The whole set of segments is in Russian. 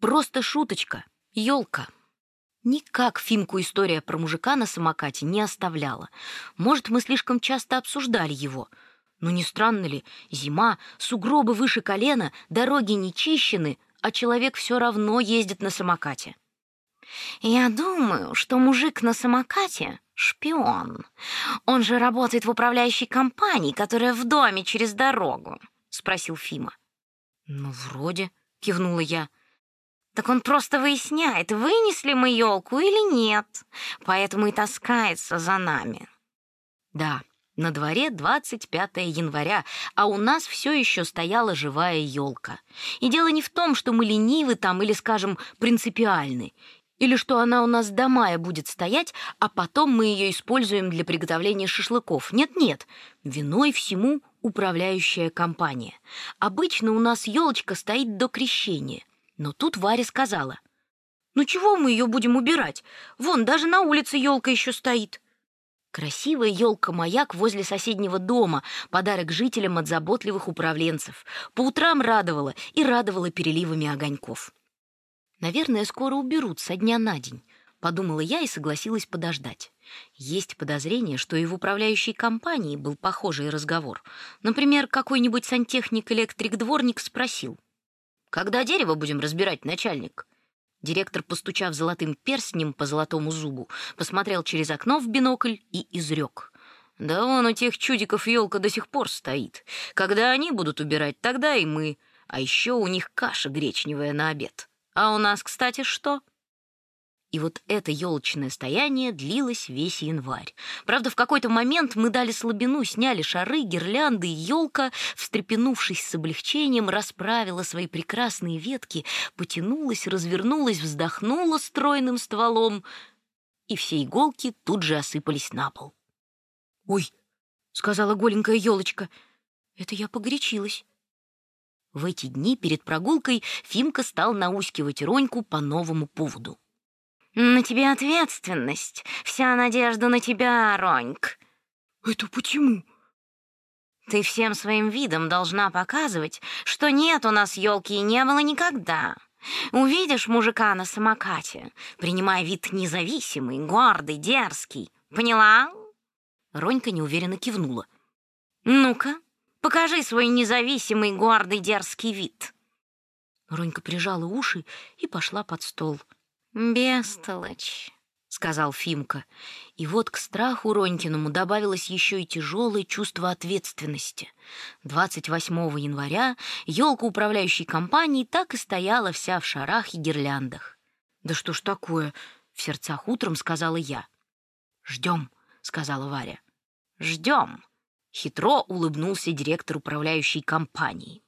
Просто шуточка. Ёлка. Никак Фимку история про мужика на самокате не оставляла. Может, мы слишком часто обсуждали его. Но не странно ли, зима, сугробы выше колена, дороги не чищены, а человек все равно ездит на самокате. Я думаю, что мужик на самокате — шпион. Он же работает в управляющей компании, которая в доме через дорогу, — спросил Фима. Ну, вроде, — кивнула я. Так он просто выясняет, вынесли мы елку или нет, поэтому и таскается за нами. Да, на дворе 25 января, а у нас все еще стояла живая елка. И дело не в том, что мы ленивы там или, скажем, принципиальны, или что она у нас до мая будет стоять, а потом мы ее используем для приготовления шашлыков. Нет-нет, виной всему управляющая компания. Обычно у нас елочка стоит до крещения. Но тут Варя сказала: "Ну чего мы ее будем убирать? Вон даже на улице елка еще стоит". Красивая елка-маяк возле соседнего дома, подарок жителям от заботливых управленцев. По утрам радовала и радовала переливами огоньков. Наверное, скоро уберут со дня на день, подумала я и согласилась подождать. Есть подозрение, что и в управляющей компании был похожий разговор. Например, какой-нибудь сантехник-электрик-дворник спросил: когда дерево будем разбирать, начальник? Директор, постучав золотым перстнем по золотому зубу, посмотрел через окно в бинокль и изрек. Да вон у тех чудиков елка до сих пор стоит. Когда они будут убирать, тогда и мы. А еще у них каша гречневая на обед. А у нас, кстати, что? И вот это елочное стояние длилось весь январь. Правда, в какой-то момент мы дали слабину, сняли шары, гирлянды, и елка, встрепенувшись с облегчением, расправила свои прекрасные ветки, потянулась, развернулась, вздохнула стройным стволом, и все иголки тут же осыпались на пол. «Ой!» — сказала голенькая елочка. «Это я погорячилась». В эти дни перед прогулкой Фимка стал наускивать Роньку по новому поводу. На тебе ответственность. Вся надежда на тебя, Роньк. Это почему? Ты всем своим видом должна показывать, что нет у нас елки и не было никогда. Увидишь мужика на самокате, принимай вид независимый, гордый, дерзкий. Поняла? Ронька неуверенно кивнула. Ну-ка, покажи свой независимый, гордый, дерзкий вид. Ронька прижала уши и пошла под стол. «Бестолочь», — сказал Фимка. И вот к страху Ронькиному добавилось еще и тяжелое чувство ответственности. 28 января елка управляющей компании так и стояла вся в шарах и гирляндах. «Да что ж такое?» — в сердцах утром сказала я. «Ждем», — сказала Варя. «Ждем», — хитро улыбнулся директор управляющей компании.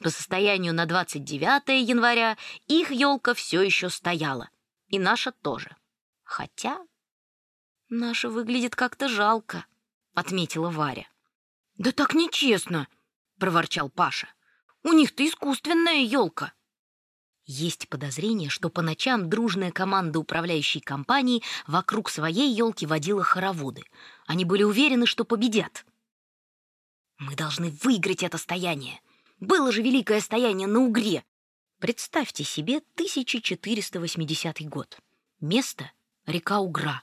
По состоянию на 29 января их елка все еще стояла. И наша тоже. Хотя наша выглядит как-то жалко, отметила Варя. Да так нечестно, проворчал Паша. У них-то искусственная елка. Есть подозрение, что по ночам дружная команда управляющей компании вокруг своей елки водила хороводы. Они были уверены, что победят. Мы должны выиграть это стояние. Было же великое стояние на Угре, Представьте себе 1480 год. Место — река Угра.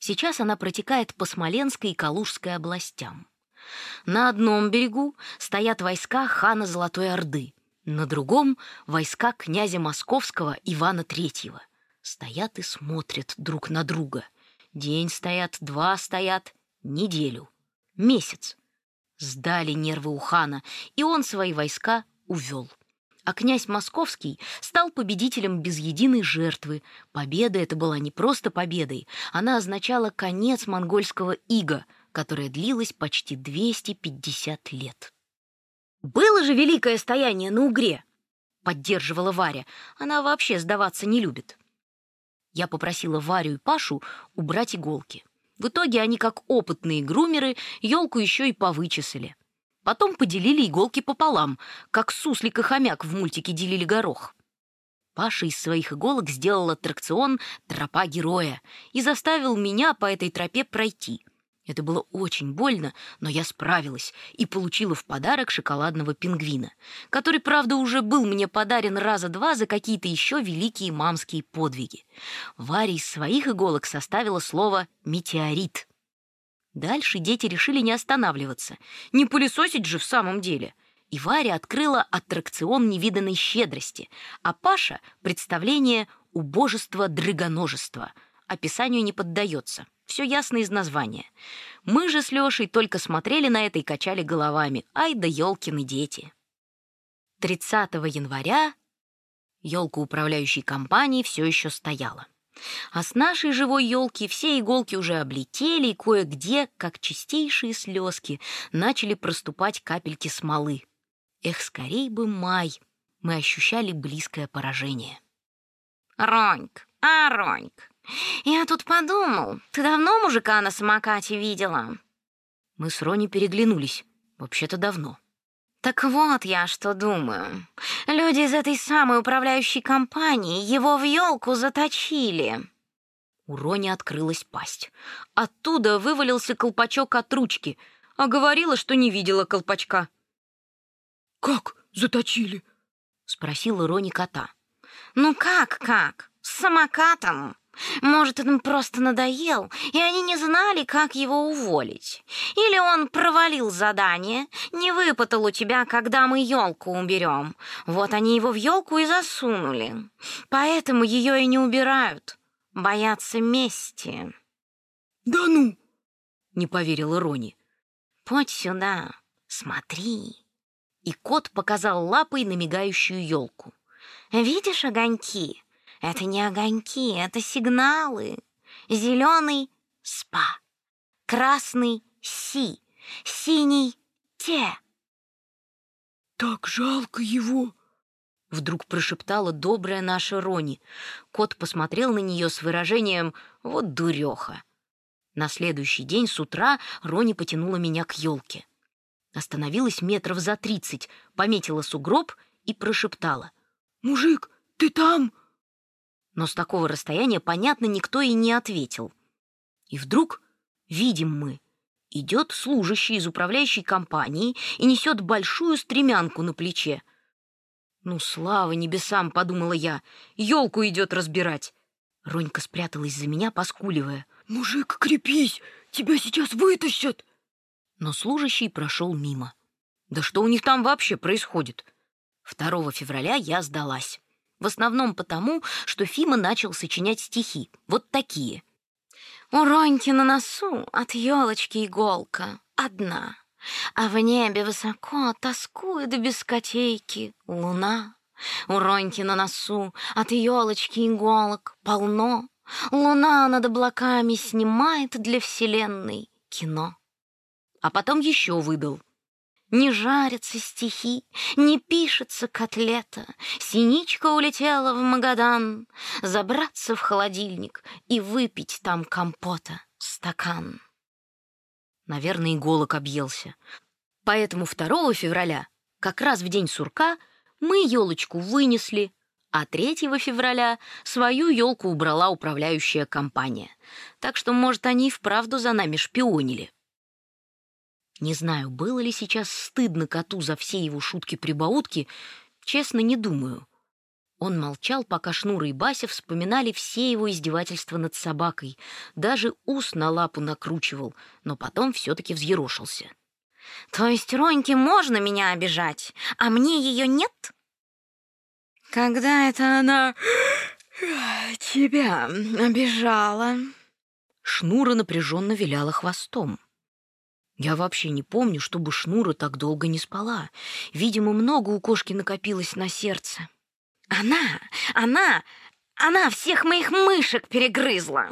Сейчас она протекает по Смоленской и Калужской областям. На одном берегу стоят войска хана Золотой Орды, на другом — войска князя Московского Ивана Третьего. Стоят и смотрят друг на друга. День стоят, два стоят, неделю, месяц. Сдали нервы у хана, и он свои войска увел а князь Московский стал победителем без единой жертвы. Победа эта была не просто победой, она означала конец монгольского ига, которое длилось почти 250 лет. Было же великое стояние на Угре, поддерживала Варя. Она вообще сдаваться не любит. Я попросила Варю и Пашу убрать иголки. В итоге они, как опытные грумеры, елку еще и повычесали. Потом поделили иголки пополам, как суслик и хомяк в мультике делили горох. Паша из своих иголок сделал аттракцион «Тропа героя» и заставил меня по этой тропе пройти. Это было очень больно, но я справилась и получила в подарок шоколадного пингвина, который, правда, уже был мне подарен раза два за какие-то еще великие мамские подвиги. Варя из своих иголок составила слово «метеорит». Дальше дети решили не останавливаться, не пылесосить же в самом деле. И Варя открыла аттракцион невиданной щедрости, а Паша — представление убожества-дрыгоножества. Описанию не поддается. Все ясно из названия. Мы же с Лешей только смотрели на это и качали головами. Ай да елкины дети. 30 января елка управляющей компании все еще стояла. А с нашей живой елки все иголки уже облетели, и кое-где, как чистейшие слезки, начали проступать капельки смолы. Эх, скорей бы май! Мы ощущали близкое поражение. «Роньк, а, Роньк, я тут подумал, ты давно мужика на самокате видела? Мы с Рони переглянулись. Вообще-то давно. Так вот я что думаю. Люди из этой самой управляющей компании его в елку заточили. У Рони открылась пасть. Оттуда вывалился колпачок от ручки, а говорила, что не видела колпачка. «Как заточили?» — спросила Рони кота. «Ну как, как? С самокатом. Может, он просто надоел, и они не знали, как его уволить. Или он провалил задание, не выпытал у тебя, когда мы елку уберем. Вот они его в елку и засунули. Поэтому ее и не убирают. Боятся мести. «Да ну!» — не поверила Рони. «Подь сюда, смотри». И кот показал лапой на мигающую елку. «Видишь огоньки?» Это не огоньки, это сигналы. Зеленый — спа, красный — си, синий — те. «Так жалко его!» — вдруг прошептала добрая наша Рони. Кот посмотрел на нее с выражением «вот дуреха». На следующий день с утра Рони потянула меня к елке. Остановилась метров за тридцать, пометила сугроб и прошептала. «Мужик, ты там?» Но с такого расстояния, понятно, никто и не ответил. И вдруг видим мы, идет служащий из управляющей компании и несет большую стремянку на плече. «Ну, слава небесам!» — подумала я. «Елку идет разбирать!» Ронька спряталась за меня, поскуливая. «Мужик, крепись! Тебя сейчас вытащат!» Но служащий прошел мимо. Да что у них там вообще происходит? 2 февраля я сдалась. В основном потому, что Фима начал сочинять стихи. Вот такие. У Роньки на носу от елочки иголка одна, А в небе высоко тоскует без котейки луна. У Роньки на носу от елочки иголок полно, Луна над облаками снимает для вселенной кино. А потом еще выдал. Не жарятся стихи, не пишется котлета. Синичка улетела в Магадан, забраться в холодильник и выпить там компота стакан. Наверное, иголок объелся. Поэтому 2 февраля, как раз в день сурка, мы елочку вынесли, а 3 февраля свою елку убрала управляющая компания. Так что, может, они и вправду за нами шпионили. Не знаю, было ли сейчас стыдно коту за все его шутки-прибаутки, честно, не думаю. Он молчал, пока Шнура и Бася вспоминали все его издевательства над собакой, даже ус на лапу накручивал, но потом все-таки взъерошился. «То есть Роньке можно меня обижать, а мне ее нет?» «Когда это она тебя обижала?» Шнура напряженно виляла хвостом. Я вообще не помню, чтобы Шнура так долго не спала. Видимо, много у кошки накопилось на сердце. Она, она, она всех моих мышек перегрызла.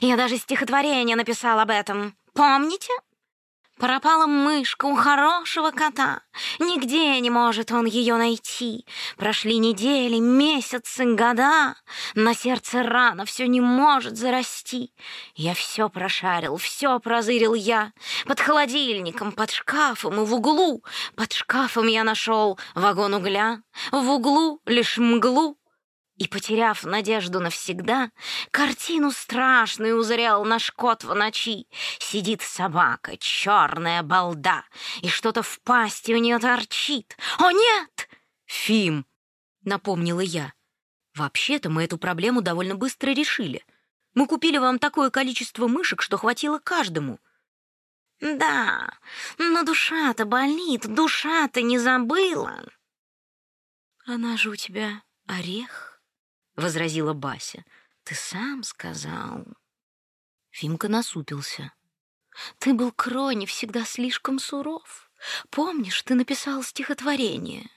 Я даже стихотворение написал об этом. Помните? Пропала мышка у хорошего кота. Нигде не может он ее найти. Прошли недели, месяцы, года. На сердце рана все не может зарасти. Я все прошарил, все прозырил я. Под холодильником, под шкафом и в углу. Под шкафом я нашел вагон угля. В углу лишь мглу. И, потеряв надежду навсегда, картину страшную узрел наш кот в ночи. Сидит собака, черная балда, и что-то в пасти у нее торчит. «О, нет!» «Фим!» — напомнила я. «Вообще-то мы эту проблему довольно быстро решили. Мы купили вам такое количество мышек, что хватило каждому». «Да, но душа-то болит, душа-то не забыла». «Она же у тебя орех». — возразила Бася. «Ты сам сказал». Фимка насупился. «Ты был к Роне всегда слишком суров. Помнишь, ты написал стихотворение?»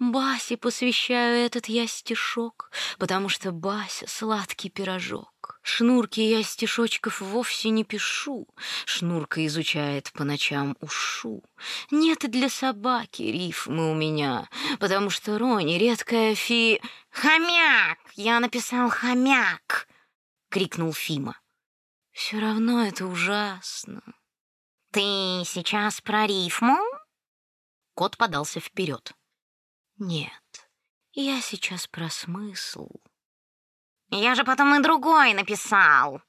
Басе посвящаю этот я стишок, потому что Бася — сладкий пирожок. Шнурки я стишочков вовсе не пишу, Шнурка изучает по ночам ушу. Нет и для собаки рифмы у меня, потому что Рони редкая фи... «Хомяк! Я написал хомяк!» — крикнул Фима. Все равно это ужасно. «Ты сейчас про рифму?» Кот подался вперед. Нет, я сейчас про смысл. Я же потом и другой написал.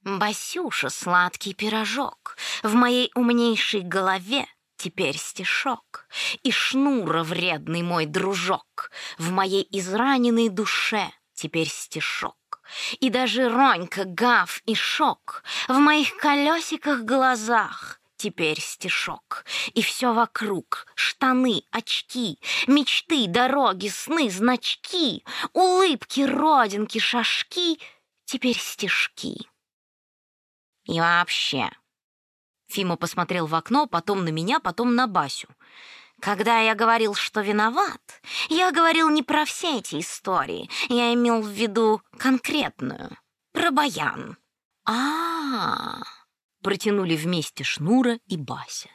Басюша, сладкий пирожок, в моей умнейшей голове теперь стишок. И шнура, вредный мой дружок, в моей израненной душе теперь стишок. И даже Ронька, Гав и Шок в моих колесиках глазах теперь стишок. И все вокруг — штаны, очки, мечты, дороги, сны, значки, улыбки, родинки, шашки — теперь стишки. И вообще... Фима посмотрел в окно, потом на меня, потом на Басю. Когда я говорил, что виноват, я говорил не про все эти истории. Я имел в виду конкретную, про Баян. А-а-а! Протянули вместе Шнура и Бася.